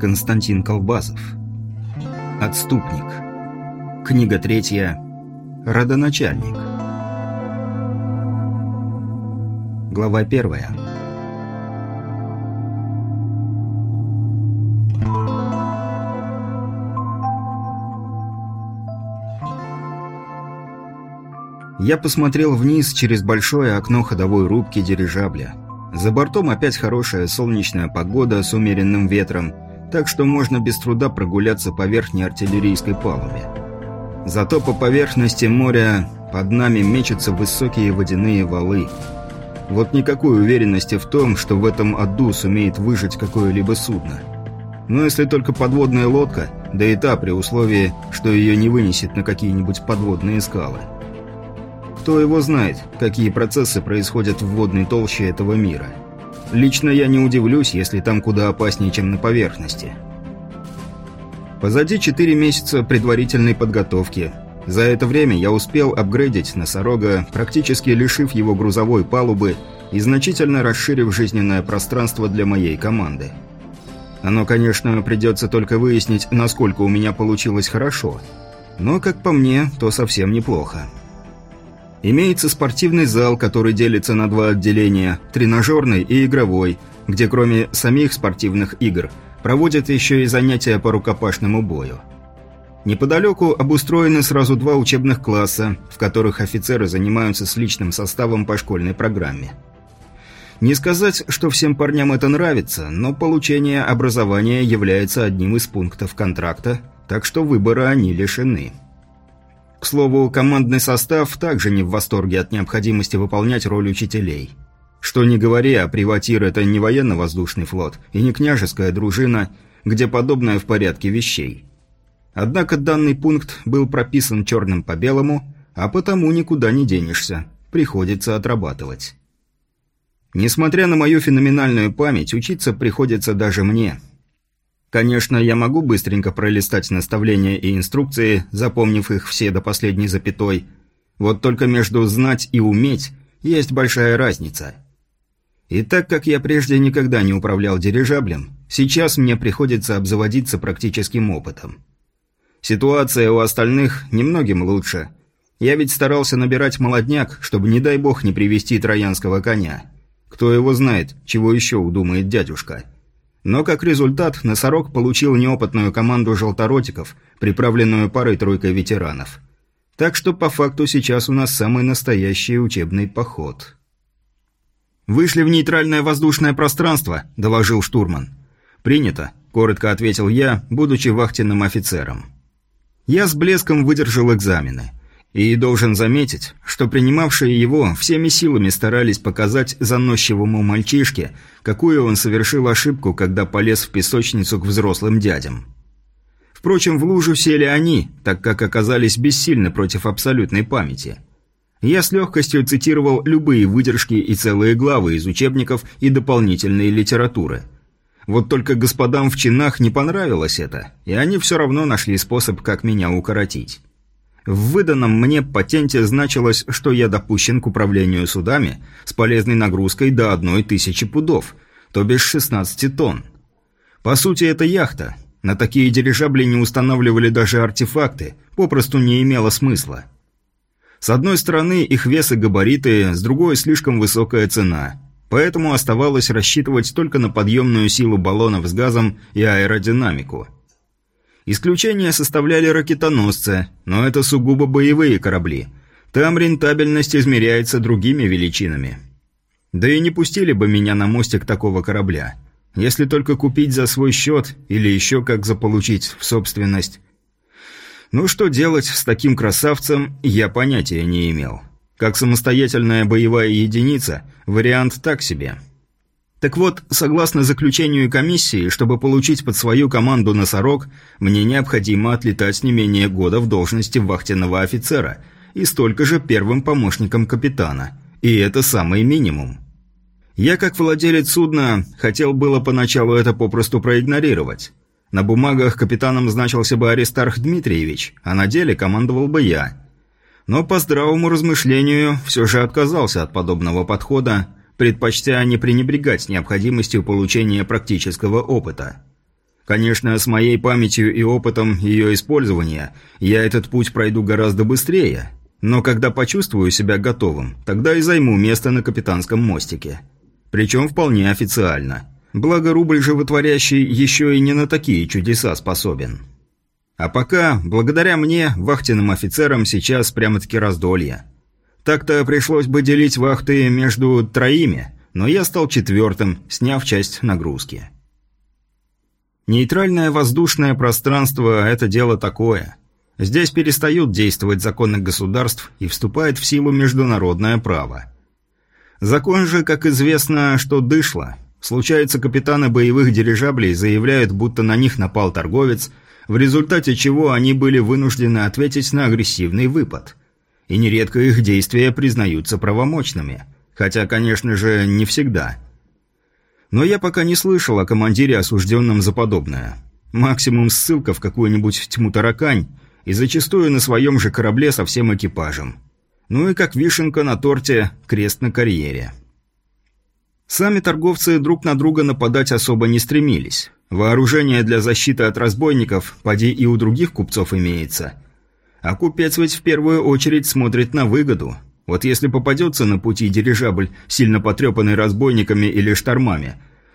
Константин Колбасов. Отступник. Книга третья. Родоначальник. Глава первая. Я посмотрел вниз через большое окно ходовой рубки дирижабля. За бортом опять хорошая солнечная погода с умеренным ветром, так что можно без труда прогуляться по верхней артиллерийской палубе. Зато по поверхности моря под нами мечутся высокие водяные валы. Вот никакой уверенности в том, что в этом аду сумеет выжить какое-либо судно. Но если только подводная лодка, да и та при условии, что ее не вынесет на какие-нибудь подводные скалы. Кто его знает, какие процессы происходят в водной толще этого мира. Лично я не удивлюсь, если там куда опаснее, чем на поверхности. Позади 4 месяца предварительной подготовки. За это время я успел апгрейдить носорога, практически лишив его грузовой палубы и значительно расширив жизненное пространство для моей команды. Оно, конечно, придется только выяснить, насколько у меня получилось хорошо. Но, как по мне, то совсем неплохо. Имеется спортивный зал, который делится на два отделения – тренажерный и игровой, где кроме самих спортивных игр проводят еще и занятия по рукопашному бою. Неподалеку обустроены сразу два учебных класса, в которых офицеры занимаются с личным составом по школьной программе. Не сказать, что всем парням это нравится, но получение образования является одним из пунктов контракта, так что выбора они лишены. К слову, командный состав также не в восторге от необходимости выполнять роль учителей. Что ни говори, а приватир – это не военно-воздушный флот и не княжеская дружина, где подобное в порядке вещей. Однако данный пункт был прописан черным по белому, а потому никуда не денешься, приходится отрабатывать. Несмотря на мою феноменальную память, учиться приходится даже мне – Конечно, я могу быстренько пролистать наставления и инструкции, запомнив их все до последней запятой. Вот только между «знать» и «уметь» есть большая разница. И так как я прежде никогда не управлял дирижаблем, сейчас мне приходится обзаводиться практическим опытом. Ситуация у остальных немногим лучше. Я ведь старался набирать молодняк, чтобы, не дай бог, не привести троянского коня. Кто его знает, чего еще удумает дядюшка. Но как результат, «Носорог» получил неопытную команду желторотиков, приправленную парой-тройкой ветеранов. Так что по факту сейчас у нас самый настоящий учебный поход. «Вышли в нейтральное воздушное пространство», – доложил штурман. «Принято», – коротко ответил я, будучи вахтенным офицером. Я с блеском выдержал экзамены – и должен заметить, что принимавшие его всеми силами старались показать заносчивому мальчишке, какую он совершил ошибку, когда полез в песочницу к взрослым дядям. Впрочем, в лужу сели они, так как оказались бессильны против абсолютной памяти. Я с легкостью цитировал любые выдержки и целые главы из учебников и дополнительной литературы. Вот только господам в чинах не понравилось это, и они все равно нашли способ, как меня укоротить. В выданном мне патенте значилось, что я допущен к управлению судами с полезной нагрузкой до одной тысячи пудов, то бишь 16 тонн. По сути, это яхта. На такие дирижабли не устанавливали даже артефакты, попросту не имело смысла. С одной стороны, их вес и габариты, с другой – слишком высокая цена. Поэтому оставалось рассчитывать только на подъемную силу баллонов с газом и аэродинамику – Исключение составляли ракетоносцы, но это сугубо боевые корабли. Там рентабельность измеряется другими величинами. Да и не пустили бы меня на мостик такого корабля. Если только купить за свой счет или еще как заполучить в собственность. Ну что делать с таким красавцем, я понятия не имел. Как самостоятельная боевая единица, вариант так себе. Так вот, согласно заключению комиссии, чтобы получить под свою команду «Носорог», мне необходимо отлетать не менее года в должности вахтенного офицера и столько же первым помощником капитана. И это самый минимум. Я, как владелец судна, хотел было поначалу это попросту проигнорировать. На бумагах капитаном значился бы Аристарх Дмитриевич, а на деле командовал бы я. Но по здравому размышлению все же отказался от подобного подхода, предпочтя не пренебрегать необходимостью получения практического опыта. Конечно, с моей памятью и опытом ее использования я этот путь пройду гораздо быстрее, но когда почувствую себя готовым, тогда и займу место на капитанском мостике. Причем вполне официально. Благо рубль животворящий еще и не на такие чудеса способен. А пока, благодаря мне, вахтенным офицерам сейчас прямо-таки раздолье. Так-то пришлось бы делить вахты между троими, но я стал четвертым, сняв часть нагрузки. Нейтральное воздушное пространство – это дело такое. Здесь перестают действовать законы государств и вступает в силу международное право. Закон же, как известно, что дышло. Случается, капитаны боевых дирижаблей заявляют, будто на них напал торговец, в результате чего они были вынуждены ответить на агрессивный выпад. И нередко их действия признаются правомочными. Хотя, конечно же, не всегда. Но я пока не слышал о командире, осужденном за подобное. Максимум ссылка в какую-нибудь тьму-таракань и зачастую на своем же корабле со всем экипажем. Ну и как вишенка на торте крест на карьере. Сами торговцы друг на друга нападать особо не стремились. Вооружение для защиты от разбойников, поди и у других купцов имеется. А купец ведь в первую очередь смотрит на выгоду. Вот если попадется на пути дирижабль, сильно потрепанный разбойниками или штормами,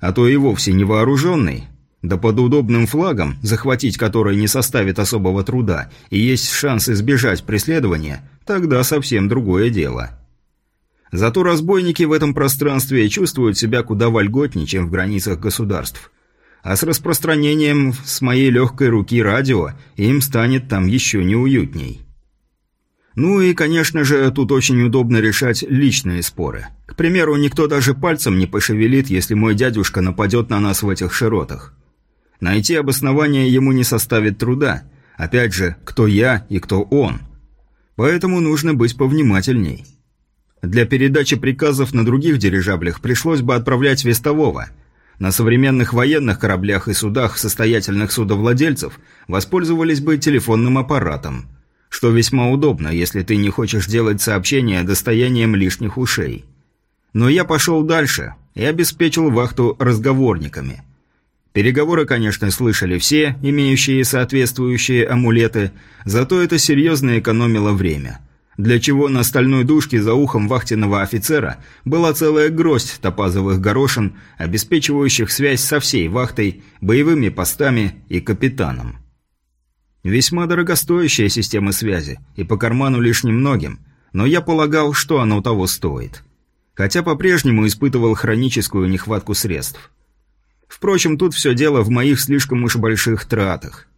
а то и вовсе не вооруженный, да под удобным флагом, захватить который не составит особого труда, и есть шанс избежать преследования, тогда совсем другое дело. Зато разбойники в этом пространстве чувствуют себя куда вольготнее, чем в границах государств. А с распространением с моей легкой руки радио им станет там еще неуютней. Ну и, конечно же, тут очень удобно решать личные споры. К примеру, никто даже пальцем не пошевелит, если мой дядюшка нападет на нас в этих широтах. Найти обоснование ему не составит труда. Опять же, кто я и кто он. Поэтому нужно быть повнимательней. Для передачи приказов на других дирижаблях пришлось бы отправлять вестового. На современных военных кораблях и судах состоятельных судовладельцев воспользовались бы телефонным аппаратом. Что весьма удобно, если ты не хочешь делать сообщения достоянием лишних ушей. Но я пошел дальше и обеспечил вахту разговорниками – Переговоры, конечно, слышали все, имеющие соответствующие амулеты, зато это серьезно экономило время. Для чего на стальной дужке за ухом вахтенного офицера была целая гроздь топазовых горошин, обеспечивающих связь со всей вахтой, боевыми постами и капитаном. Весьма дорогостоящая система связи, и по карману лишь немногим, но я полагал, что оно того стоит. Хотя по-прежнему испытывал хроническую нехватку средств. Впрочем, тут все дело в моих слишком уж больших тратах.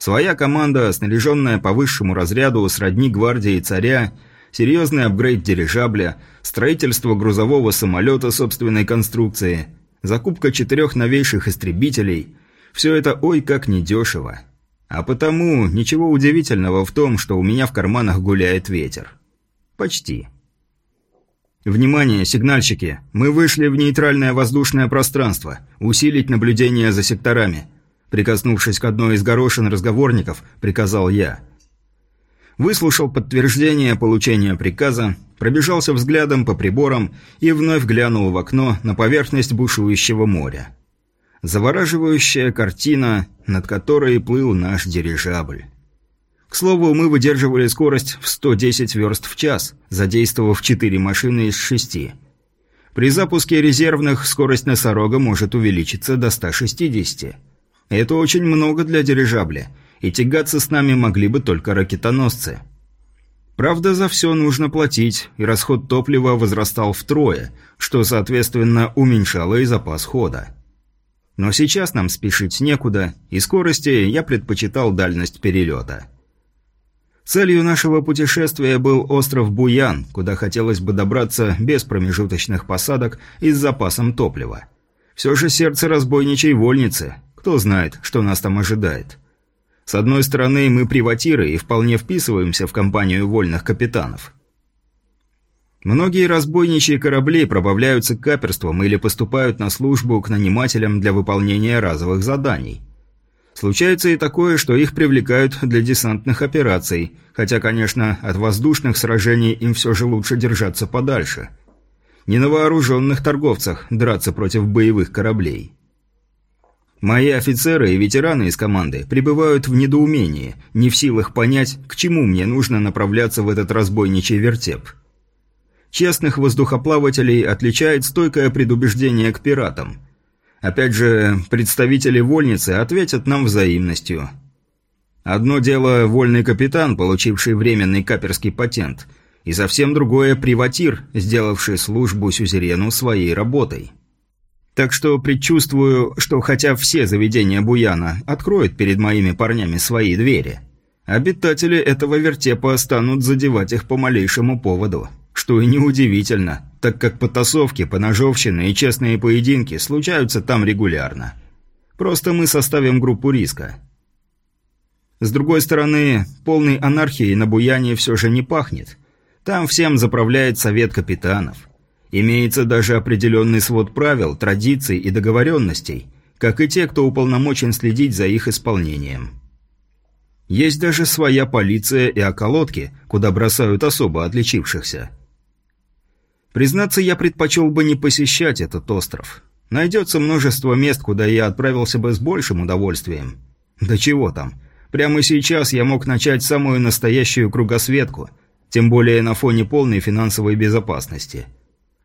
Своя команда, снаряженная по высшему разряду сродни гвардии царя, серьезный апгрейд дирижабля, строительство грузового самолета собственной конструкции, закупка четырех новейших истребителей – все это ой как недешево. А потому ничего удивительного в том, что у меня в карманах гуляет ветер. Почти. «Внимание, сигнальщики! Мы вышли в нейтральное воздушное пространство. Усилить наблюдение за секторами». Прикоснувшись к одной из горошин разговорников, приказал я. Выслушал подтверждение получения приказа, пробежался взглядом по приборам и вновь глянул в окно на поверхность бушующего моря. Завораживающая картина, над которой плыл наш дирижабль. К слову, мы выдерживали скорость в 110 верст в час, задействовав 4 машины из 6. При запуске резервных скорость носорога может увеличиться до 160. Это очень много для дирижабля, и тягаться с нами могли бы только ракетоносцы. Правда, за все нужно платить, и расход топлива возрастал втрое, что, соответственно, уменьшало и запас хода. Но сейчас нам спешить некуда, и скорости я предпочитал дальность перелета. Целью нашего путешествия был остров Буян, куда хотелось бы добраться без промежуточных посадок и с запасом топлива. Все же сердце разбойничей вольницы. Кто знает, что нас там ожидает. С одной стороны, мы приватиры и вполне вписываемся в компанию вольных капитанов. Многие разбойничьи корабли пробавляются каперством или поступают на службу к нанимателям для выполнения разовых заданий. Случается и такое, что их привлекают для десантных операций, хотя, конечно, от воздушных сражений им все же лучше держаться подальше. Не на вооруженных торговцах драться против боевых кораблей. Мои офицеры и ветераны из команды пребывают в недоумении, не в силах понять, к чему мне нужно направляться в этот разбойничий вертеп – Честных воздухоплавателей отличает стойкое предубеждение к пиратам. Опять же, представители вольницы ответят нам взаимностью. Одно дело вольный капитан, получивший временный каперский патент, и совсем другое приватир, сделавший службу сюзерену своей работой. Так что предчувствую, что хотя все заведения Буяна откроют перед моими парнями свои двери, обитатели этого вертепа станут задевать их по малейшему поводу что и неудивительно, так как потасовки, поножовщины и честные поединки случаются там регулярно. Просто мы составим группу риска. С другой стороны, полной анархией на Буяне все же не пахнет. Там всем заправляет совет капитанов. Имеется даже определенный свод правил, традиций и договоренностей, как и те, кто уполномочен следить за их исполнением. Есть даже своя полиция и околотки, куда бросают особо отличившихся. Признаться, я предпочел бы не посещать этот остров. Найдется множество мест, куда я отправился бы с большим удовольствием. Да чего там. Прямо сейчас я мог начать самую настоящую кругосветку, тем более на фоне полной финансовой безопасности.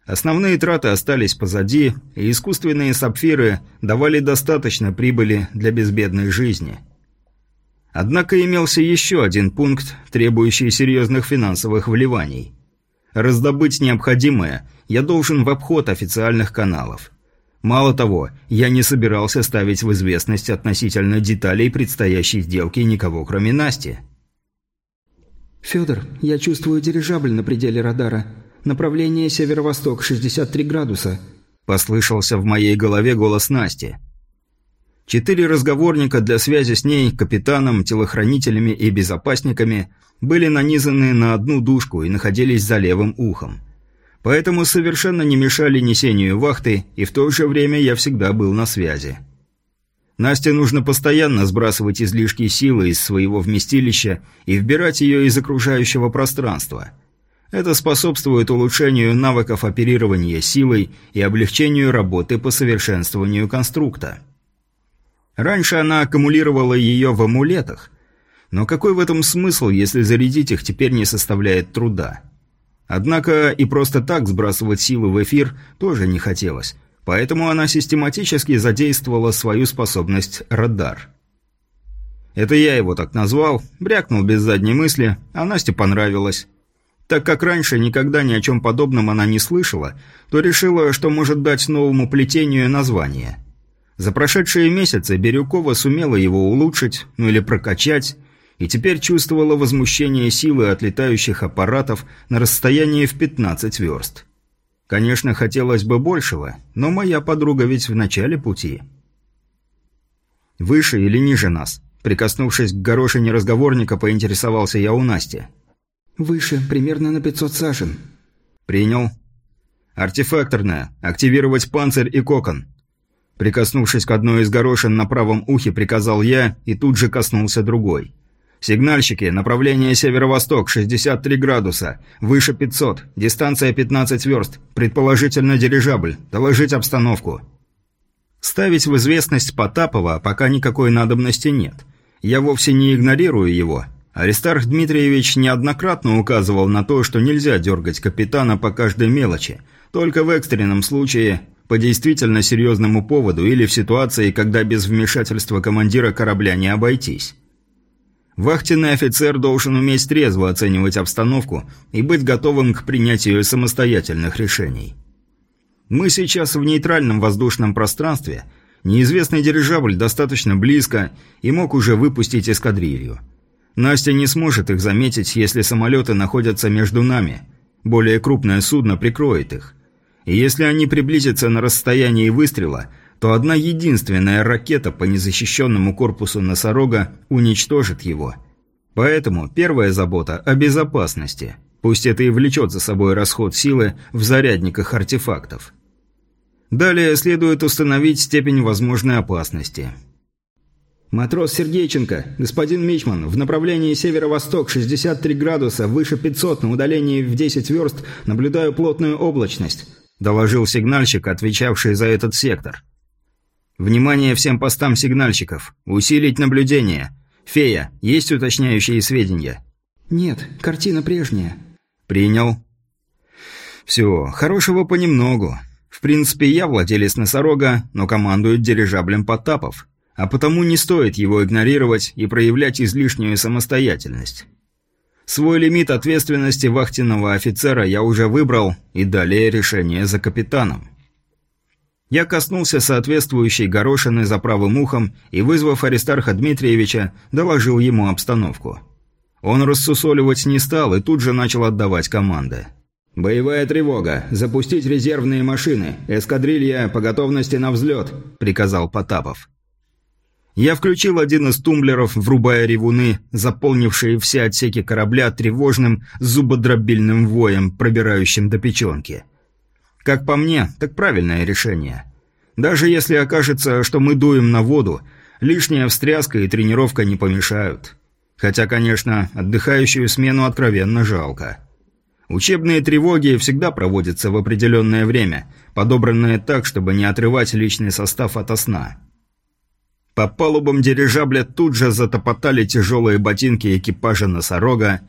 Основные траты остались позади, и искусственные сапфиры давали достаточно прибыли для безбедной жизни. Однако имелся еще один пункт, требующий серьезных финансовых вливаний. Раздобыть необходимое я должен в обход официальных каналов. Мало того, я не собирался ставить в известность относительно деталей предстоящей сделки никого, кроме Насти. «Федор, я чувствую дирижабль на пределе радара. Направление северо-восток, 63 градуса», – послышался в моей голове голос Насти. Четыре разговорника для связи с ней, капитаном, телохранителями и безопасниками были нанизаны на одну дужку и находились за левым ухом. Поэтому совершенно не мешали несению вахты, и в то же время я всегда был на связи. Насте нужно постоянно сбрасывать излишки силы из своего вместилища и вбирать ее из окружающего пространства. Это способствует улучшению навыков оперирования силой и облегчению работы по совершенствованию конструкта. Раньше она аккумулировала ее в амулетах, но какой в этом смысл, если зарядить их теперь не составляет труда? Однако и просто так сбрасывать силы в эфир тоже не хотелось, поэтому она систематически задействовала свою способность «радар». Это я его так назвал, брякнул без задней мысли, а Насте понравилось. Так как раньше никогда ни о чем подобном она не слышала, то решила, что может дать новому плетению название – за прошедшие месяцы Бирюкова сумела его улучшить, ну или прокачать, и теперь чувствовала возмущение силы от летающих аппаратов на расстоянии в 15 верст. Конечно, хотелось бы большего, но моя подруга ведь в начале пути. «Выше или ниже нас?» Прикоснувшись к горошине разговорника, поинтересовался я у Насти. «Выше, примерно на 500 сажен». «Принял». «Артефакторная. Активировать панцирь и кокон». Прикоснувшись к одной из горошин на правом ухе, приказал я и тут же коснулся другой. «Сигнальщики, направление северо-восток, 63 градуса, выше 500, дистанция 15 верст, предположительно дирижабль, доложить обстановку». Ставить в известность Потапова пока никакой надобности нет. Я вовсе не игнорирую его. Аристарх Дмитриевич неоднократно указывал на то, что нельзя дергать капитана по каждой мелочи, только в экстренном случае по действительно серьезному поводу или в ситуации, когда без вмешательства командира корабля не обойтись. Вахтенный офицер должен уметь трезво оценивать обстановку и быть готовым к принятию самостоятельных решений. Мы сейчас в нейтральном воздушном пространстве, неизвестный дирижабль достаточно близко и мог уже выпустить эскадрилью. Настя не сможет их заметить, если самолеты находятся между нами. Более крупное судно прикроет их. И если они приблизятся на расстоянии выстрела, то одна единственная ракета по незащищенному корпусу носорога уничтожит его. Поэтому первая забота о безопасности. Пусть это и влечет за собой расход силы в зарядниках артефактов. Далее следует установить степень возможной опасности – «Матрос Сергейченко, господин Мичман, в направлении северо-восток, 63 градуса, выше 500, на удалении в 10 верст, наблюдаю плотную облачность», – доложил сигнальщик, отвечавший за этот сектор. «Внимание всем постам сигнальщиков! Усилить наблюдение! Фея, есть уточняющие сведения?» «Нет, картина прежняя». «Принял». «Все, хорошего понемногу. В принципе, я владелец носорога, но командует дирижаблем Потапов» а потому не стоит его игнорировать и проявлять излишнюю самостоятельность. Свой лимит ответственности вахтенного офицера я уже выбрал, и далее решение за капитаном. Я коснулся соответствующей горошины за правым ухом и, вызвав Аристарха Дмитриевича, доложил ему обстановку. Он рассусоливать не стал и тут же начал отдавать команды. «Боевая тревога! Запустить резервные машины! Эскадрилья по готовности на взлет!» – приказал Потапов. Я включил один из тумблеров, врубая ревуны, заполнившие все отсеки корабля тревожным зубодробильным воем, пробирающим до печенки. Как по мне, так правильное решение. Даже если окажется, что мы дуем на воду, лишняя встряска и тренировка не помешают. Хотя, конечно, отдыхающую смену откровенно жалко. Учебные тревоги всегда проводятся в определенное время, подобранные так, чтобы не отрывать личный состав от сна. По палубам дирижабля тут же затопотали тяжелые ботинки экипажа носорога.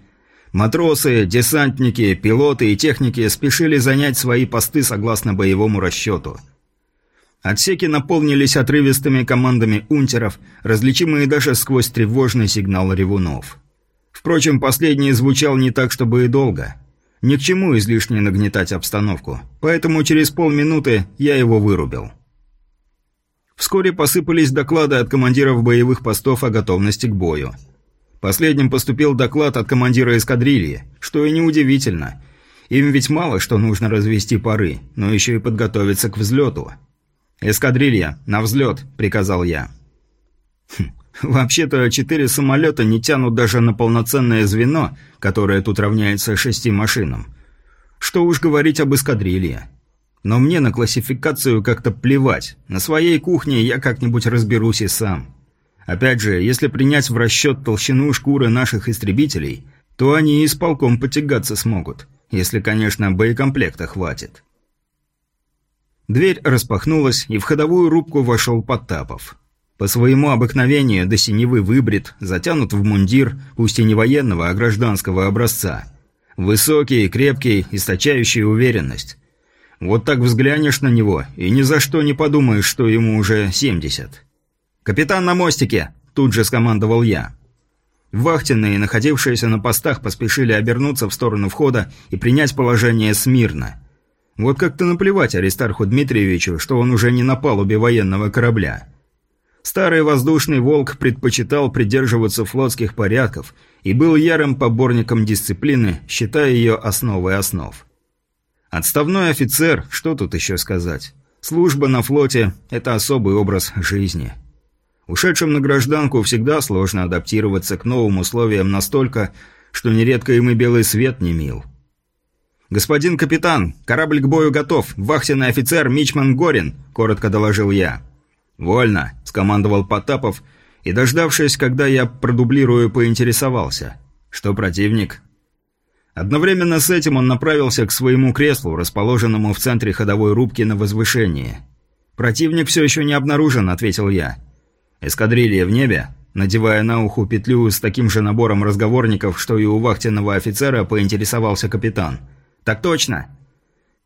Матросы, десантники, пилоты и техники спешили занять свои посты согласно боевому расчету. Отсеки наполнились отрывистыми командами унтеров, различимые даже сквозь тревожный сигнал ревунов. Впрочем, последний звучал не так, чтобы и долго. Ни к чему излишне нагнетать обстановку, поэтому через полминуты я его вырубил. Вскоре посыпались доклады от командиров боевых постов о готовности к бою. Последним поступил доклад от командира эскадрильи, что и неудивительно. Им ведь мало что нужно развести пары, но еще и подготовиться к взлету. «Эскадрилья, на взлет», — приказал я. Хм, Вообще-то четыре самолета не тянут даже на полноценное звено, которое тут равняется шести машинам. Что уж говорить об эскадрилье. Но мне на классификацию как-то плевать. На своей кухне я как-нибудь разберусь и сам. Опять же, если принять в расчет толщину шкуры наших истребителей, то они и с полком потягаться смогут. Если, конечно, боекомплекта хватит. Дверь распахнулась, и в ходовую рубку вошел Потапов. По своему обыкновению до синевы выбрит, затянут в мундир, пусть и не военного, а гражданского образца. Высокий, крепкий, источающий уверенность. Вот так взглянешь на него, и ни за что не подумаешь, что ему уже 70. «Капитан на мостике!» – тут же скомандовал я. Вахтенные, находившиеся на постах, поспешили обернуться в сторону входа и принять положение смирно. Вот как-то наплевать Аристарху Дмитриевичу, что он уже не на палубе военного корабля. Старый воздушный «Волк» предпочитал придерживаться флотских порядков и был ярым поборником дисциплины, считая ее основой основ. Отставной офицер, что тут еще сказать? Служба на флоте – это особый образ жизни. Ушедшим на гражданку всегда сложно адаптироваться к новым условиям настолько, что нередко им и белый свет не мил. «Господин капитан, корабль к бою готов, вахтенный офицер Мичман Горин», – коротко доложил я. «Вольно», – скомандовал Потапов, и, дождавшись, когда я продублирую, поинтересовался. «Что противник?» Одновременно с этим он направился к своему креслу, расположенному в центре ходовой рубки на возвышении. «Противник все еще не обнаружен», — ответил я. «Эскадрилья в небе?» Надевая на уху петлю с таким же набором разговорников, что и у вахтенного офицера, поинтересовался капитан. «Так точно!»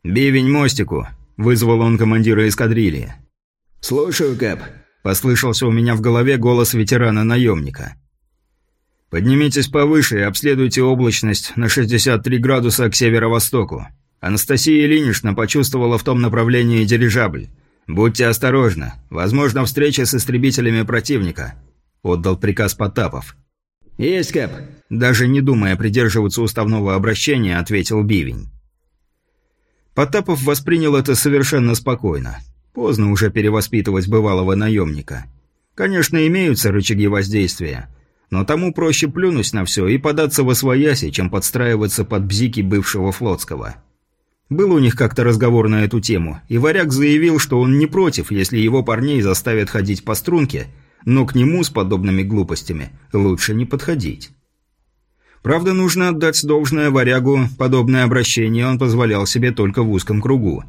«Бивень мостику!» – вызвал он командира эскадрильи. «Слушаю, Кэп», – послышался у меня в голове голос ветерана-наемника. Поднимитесь повыше и обследуйте облачность на 63 градуса к северо-востоку. Анастасия Ильинична почувствовала в том направлении дирижабль. Будьте осторожны. Возможно, встреча с истребителями противника. Отдал приказ Потапов. «Есть, Кэп!» Даже не думая придерживаться уставного обращения, ответил Бивень. Потапов воспринял это совершенно спокойно. Поздно уже перевоспитывать бывалого наемника. Конечно, имеются рычаги воздействия, но тому проще плюнуть на все и податься во свояси, чем подстраиваться под бзики бывшего флотского. Был у них как-то разговор на эту тему, и варяг заявил, что он не против, если его парней заставят ходить по струнке, но к нему с подобными глупостями лучше не подходить. Правда, нужно отдать должное варягу, подобное обращение он позволял себе только в узком кругу.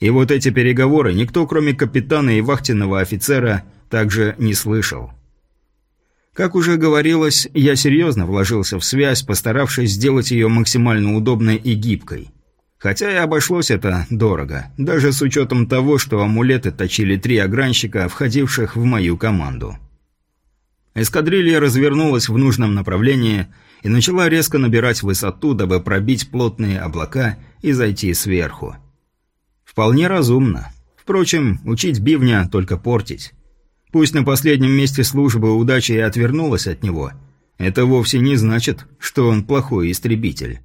И вот эти переговоры никто, кроме капитана и вахтенного офицера, также не слышал. Как уже говорилось, я серьезно вложился в связь, постаравшись сделать ее максимально удобной и гибкой. Хотя и обошлось это дорого, даже с учетом того, что амулеты точили три огранщика, входивших в мою команду. Эскадрилья развернулась в нужном направлении и начала резко набирать высоту, дабы пробить плотные облака и зайти сверху. Вполне разумно. Впрочем, учить бивня только портить. Пусть на последнем месте службы удача и отвернулась от него, это вовсе не значит, что он плохой истребитель.